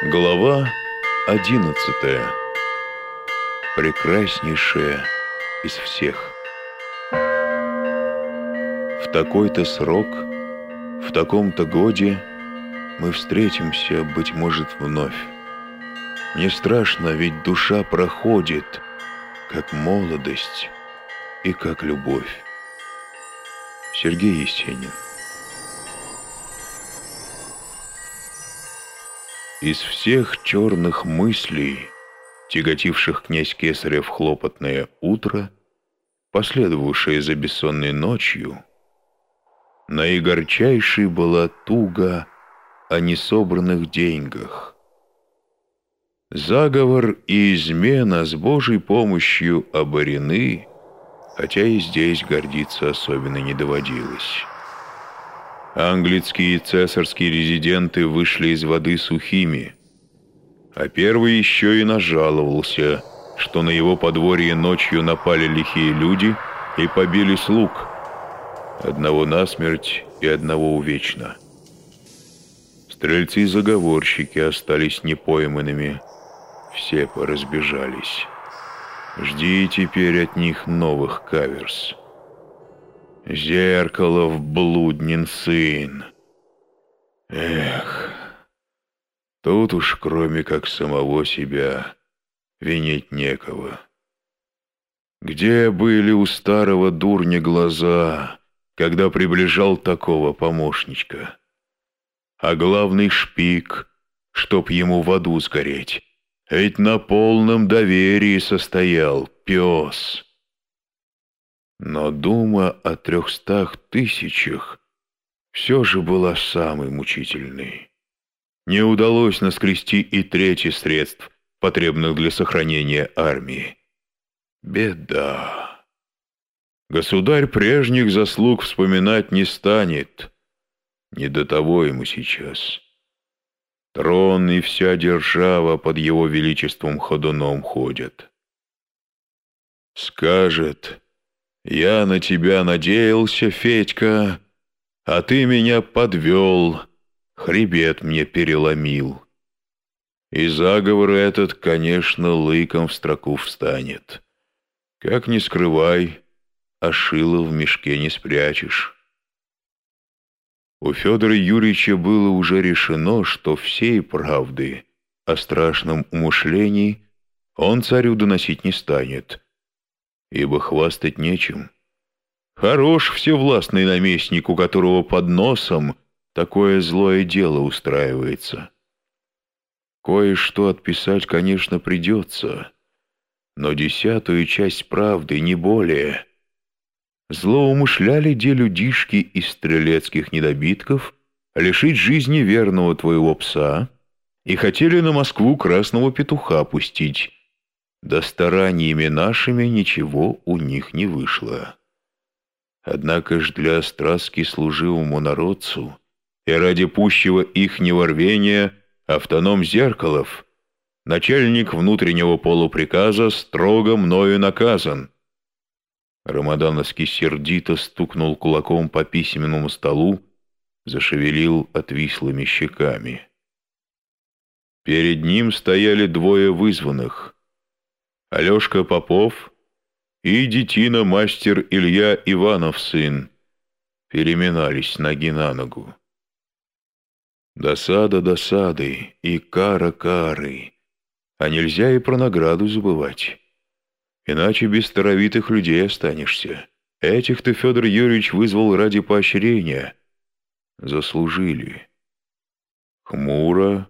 Глава одиннадцатая. Прекраснейшая из всех. В такой-то срок, в таком-то годе мы встретимся, быть может, вновь. Не страшно, ведь душа проходит, как молодость и как любовь. Сергей Есенин Из всех черных мыслей, тяготивших князь Кесаря в хлопотное утро, последовавшее за бессонной ночью, наигорчайшей была туга о несобранных деньгах. Заговор и измена с Божьей помощью оборены, хотя и здесь гордиться особенно не доводилось. Английские и цесарские резиденты вышли из воды сухими, а первый еще и нажаловался, что на его подворье ночью напали лихие люди и побили слуг, одного насмерть и одного увечно. Стрельцы-заговорщики остались непойманными, все поразбежались. Жди теперь от них новых каверс. Зеркалов блуднин сын. Эх, тут уж кроме как самого себя винить некого. Где были у старого дурня глаза, когда приближал такого помощничка? А главный шпик, чтоб ему в аду сгореть, ведь на полном доверии состоял пес. Но дума о трехстах тысячах все же была самой мучительной. Не удалось наскрести и трети средств, потребных для сохранения армии. Беда. Государь прежних заслуг вспоминать не станет. Не до того ему сейчас. Трон и вся держава под его величеством ходуном ходят. Скажет, я на тебя надеялся, Федька, а ты меня подвел, хребет мне переломил. И заговор этот, конечно, лыком в строку встанет. Как ни скрывай, а шило в мешке не спрячешь. У Федора Юрьевича было уже решено, что всей правды о страшном умышлении он царю доносить не станет — ибо хвастать нечем. Хорош всевластный наместник, у которого под носом такое злое дело устраивается. Кое-что отписать, конечно, придется, но десятую часть правды, не более. Злоумышляли де людишки из стрелецких недобитков лишить жизни верного твоего пса и хотели на Москву красного петуха пустить, да стараниями нашими ничего у них не вышло. Однако ж для страстки служивому народцу и ради пущего их неворвения автоном Зеркалов, начальник внутреннего полуприказа, строго мною наказан. Рамадановский сердито стукнул кулаком по письменному столу, зашевелил отвислыми щеками. Перед ним стояли двое вызванных — Алешка Попов и детина мастер Илья Иванов сын переминались ноги на ногу. Досада досады и кара кары, а нельзя и про награду забывать. Иначе без старовитых людей останешься. Этих ты, Федор Юрьевич, вызвал ради поощрения. Заслужили. Хмуро,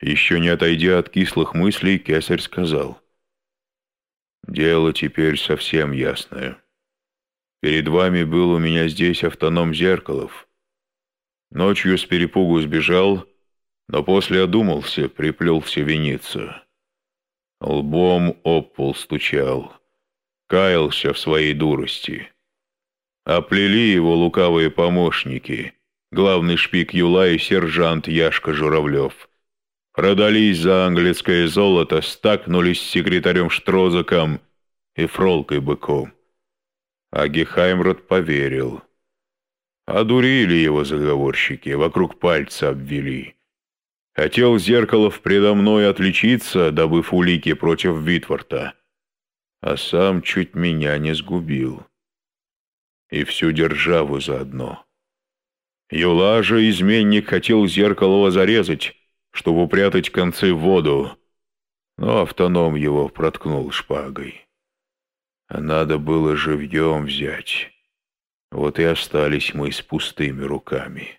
еще не отойдя от кислых мыслей, кесарь сказал — Дело теперь совсем ясное. Перед вами был у меня здесь автоном Зеркалов. Ночью с перепугу сбежал, но после одумался, приплелся виниться. Лбом об пол стучал, каялся в своей дурости. Оплели его лукавые помощники, главный шпик Юла и сержант Яшка Журавлев. Продались за английское золото, стакнулись с секретарем Штрозаком и Фролкой Быком. А Гехаймрод поверил. Одурили его заговорщики, вокруг пальца обвели. Хотел Зеркалов предо мной отличиться, добыв улики против Витворта, а сам чуть меня не сгубил. И всю державу заодно. Юла же, изменник, хотел Зеркалова зарезать, чтобы упрятать концы в воду, но автоном его проткнул шпагой. А надо было живьем взять. Вот и остались мы с пустыми руками.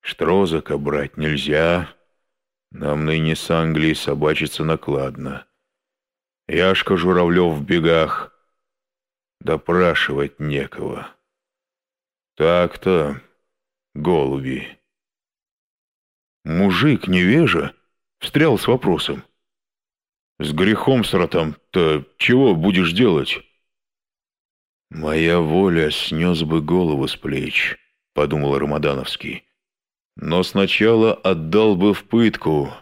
Штрозака брать нельзя. Нам ныне с Англией собачиться накладно. Яшка Журавлев в бегах. Допрашивать некого. Так-то, голуби. Мужик невежа встрял с вопросом. С грехом сратом-то чего будешь делать? «Моя воля снес бы голову с плеч», — подумал Рамадановский. «Но сначала отдал бы в пытку.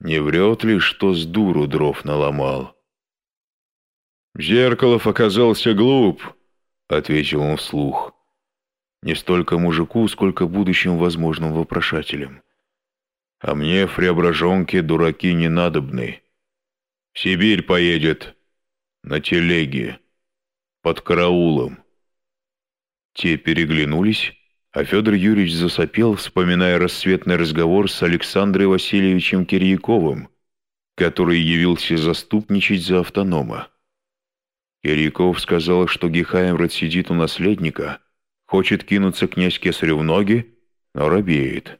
Не врет ли, что с дуру дров наломал?» «Зеркалов оказался глуп», — ответил он вслух. «Не столько мужику, сколько будущим возможным вопрошателям. А мне в Преображенке дураки не надобны. В Сибирь поедет на телеге» под караулом. Те переглянулись, а Федор Юрьевич засопел, вспоминая рассветный разговор с Александрой Васильевичем Кирьяковым, который явился заступничать за автонома. Кирьяков сказал, что Гехаймрат сидит у наследника, хочет кинуться князь Кесарю в ноги, но робеет.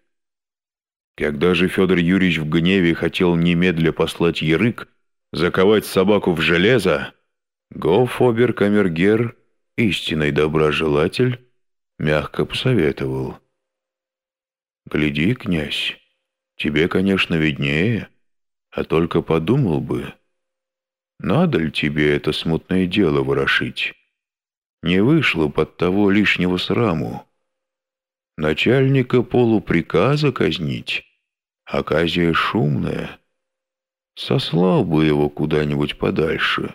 Когда же Федор Юрьевич в гневе хотел немедля послать Ярык, заковать собаку в железо, Гофобер Камергер, истинный доброжелатель, мягко посоветовал. «Гляди, князь, тебе, конечно, виднее, а только подумал бы, надо ли тебе это смутное дело ворошить? Не вышло под того лишнего сраму. Начальника полуприказа казнить, оказия шумная. Сослал бы его куда-нибудь подальше»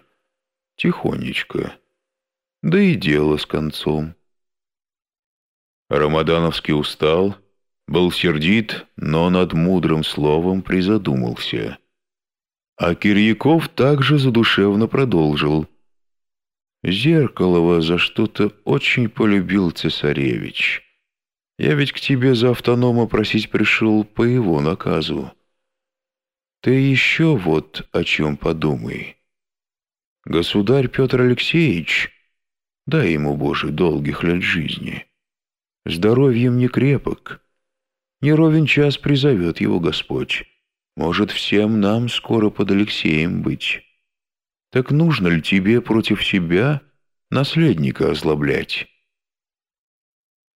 Тихонечко. Да и дело с концом. Рамадановский устал, был сердит, но над мудрым словом призадумался. А Кирьяков также задушевно продолжил. «Зеркалова за что-то очень полюбил цесаревич. Я ведь к тебе за автонома просить пришел по его наказу. Ты еще вот о чем подумай». Государь Петр Алексеевич, дай ему, Боже, долгих лет жизни, здоровьем не крепок, не ровен час призовет его Господь. Может, всем нам скоро под Алексеем быть. Так нужно ли тебе против себя наследника озлоблять?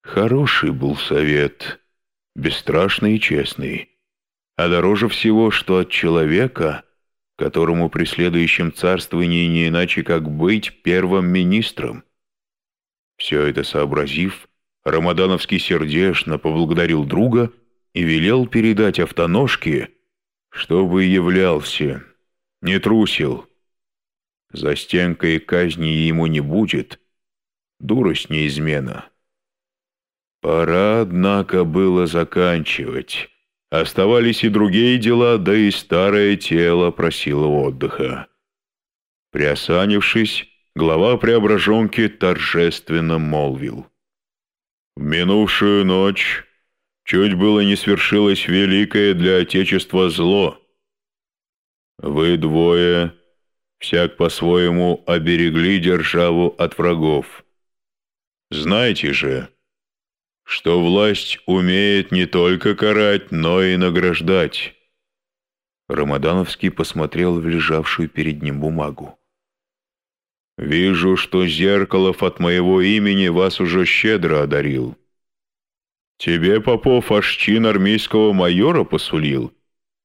Хороший был совет, бесстрашный и честный, а дороже всего, что от человека — которому при следующем царствовании не иначе как быть первым министром. Все это сообразив, Рамадановский сердечно поблагодарил друга и велел передать автоножке, чтобы являлся, не трусил. За стенкой казни ему не будет, дурость неизмена. Пора, однако, было заканчивать. Оставались и другие дела, да и старое тело просило отдыха. Приосанившись, глава преображенки торжественно молвил. «В минувшую ночь чуть было не свершилось великое для Отечества зло. Вы двое, всяк по-своему, оберегли державу от врагов. Знаете же, что власть умеет не только карать, но и награждать. Рамадановский посмотрел в лежавшую перед ним бумагу. «Вижу, что Зеркалов от моего имени вас уже щедро одарил. Тебе, Попов, аж чин армейского майора посулил,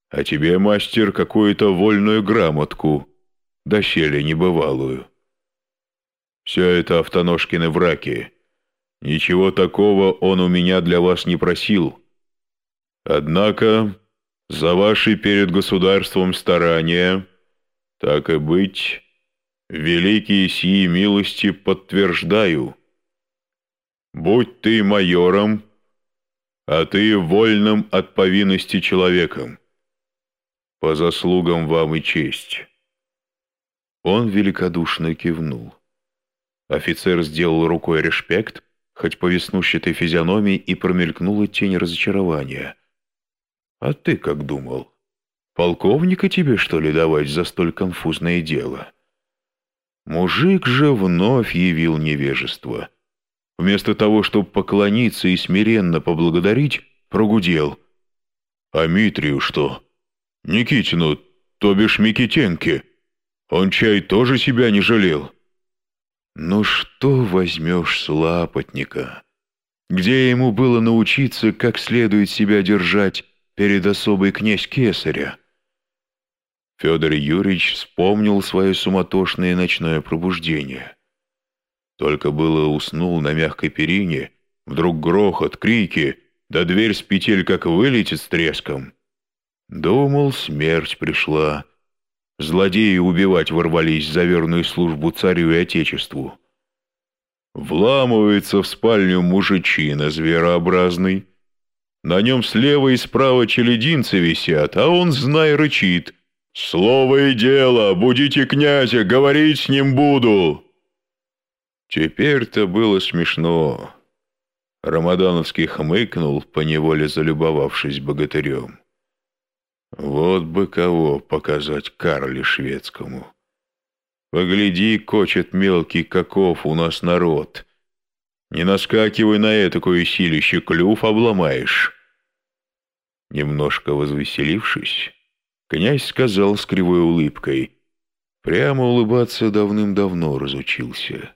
а тебе, мастер, какую-то вольную грамотку, доселе небывалую. Все это автоножкины враки». Ничего такого он у меня для вас не просил. Однако за ваши перед государством старания, так и быть, великие сии милости подтверждаю. Будь ты майором, а ты вольным от повинности человеком. По заслугам вам и честь». Он великодушно кивнул. Офицер сделал рукой респект, хоть по веснущатой физиономии и промелькнула тень разочарования. «А ты как думал? Полковника тебе, что ли, давать за столь конфузное дело?» Мужик же вновь явил невежество. Вместо того, чтобы поклониться и смиренно поблагодарить, прогудел. «А Митрию что? Никитину, то бишь Микитенке. Он чай тоже себя не жалел». Ну что возьмешь с лапотника? Где ему было научиться, как следует себя держать перед особой князь Кесаря? Федор Юрьевич вспомнил свое суматошное ночное пробуждение. Только было уснул на мягкой перине, вдруг грохот, крики, да дверь с петель как вылетит с треском. Думал, смерть пришла, Злодеи убивать ворвались за верную службу царю и отечеству. Вламывается в спальню мужичина зверообразный. На нем слева и справа челединцы висят, а он, знай, рычит. «Слово и дело! Будите князя, говорить с ним буду!» Теперь-то было смешно. Рамадановский хмыкнул, поневоле залюбовавшись богатырем. Вот бы кого показать Карле шведскому. Погляди, кочет мелкий, каков у нас народ. Не наскакивай на этакое силище, клюв обломаешь. Немножко возвеселившись, князь сказал с кривой улыбкой, прямо улыбаться давным-давно разучился.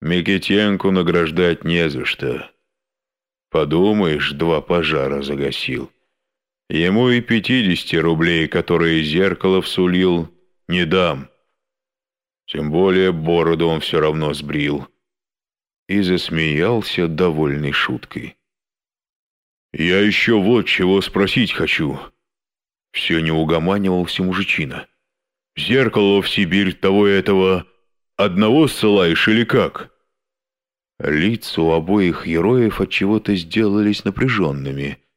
Микитенку награждать не за что. Подумаешь, два пожара загасил. Ему и пятидесяти рублей, которые зеркало всулил, не дам. Тем более бороду он все равно сбрил. И засмеялся довольной шуткой. «Я еще вот чего спросить хочу». Все не угоманивался мужичина. «Зеркало в Сибирь того этого одного ссылаешь или как?» Лица у обоих героев от чего то сделались напряженными –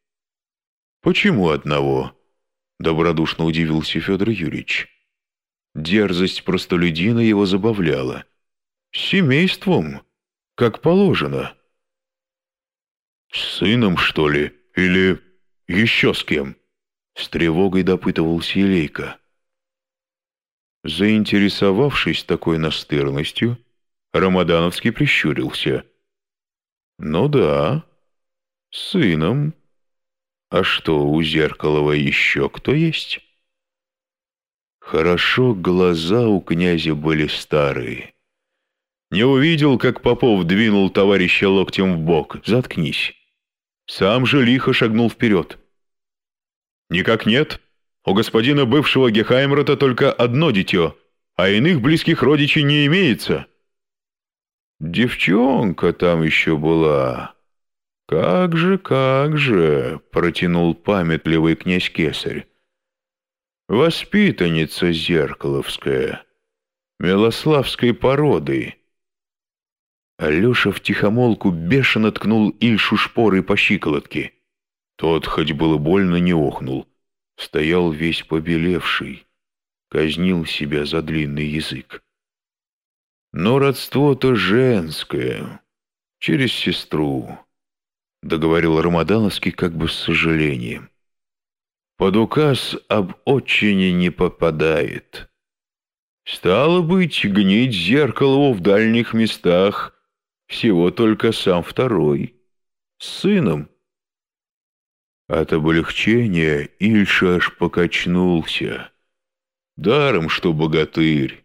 «Почему одного?» — добродушно удивился Федор Юрьевич. Дерзость простолюдина его забавляла. «С семейством, как положено». «С сыном, что ли? Или еще с кем?» С тревогой допытывался Илейка. Заинтересовавшись такой настырностью, Рамадановский прищурился. «Ну да, с сыном». А что, у Зеркалова еще кто есть? Хорошо глаза у князя были старые. Не увидел, как Попов двинул товарища локтем в бок. Заткнись. Сам же лихо шагнул вперед. Никак нет. У господина бывшего Гехаймрата только одно дитё, а иных близких родичей не имеется. Девчонка там еще была. «Как же, как же!» — протянул памятливый князь Кесарь. «Воспитанница Зеркаловская, Милославской породы». Алеша втихомолку бешено ткнул Ильшу шпорой по щиколотке. Тот, хоть было больно, не охнул. Стоял весь побелевший, казнил себя за длинный язык. Но родство-то женское, через сестру. — договорил Рамадановский как бы с сожалением. «Под указ об отчине не попадает. Стало быть, гнить зеркало в дальних местах всего только сам второй, с сыном». От облегчения Ильша аж покачнулся. Даром, что богатырь.